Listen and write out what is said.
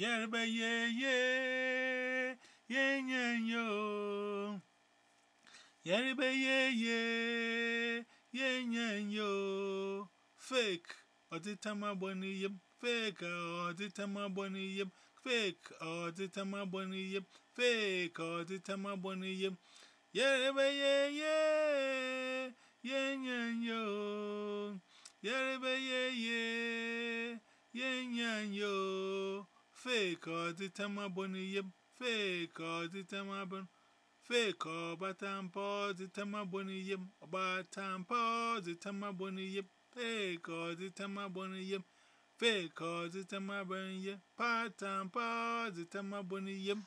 Yerbe ye ye ye ye yo. Yerbe ye ye ye ye yo. Fake. Oditama boni yim. Fake. Oditama boni yim. Fake. Oditama boni yim. Fake. Oditama boni yim. Yerbe ye ye ye ye yo. Yerbe ye ye ye ye yo. Fake oditama boni yim. Fake oditama bon. Fake obatampo oditama boni yim. Obatampo oditama boni yim. Fake oditama boni yim. Fake oditama boni yim. Patampo oditama boni yim.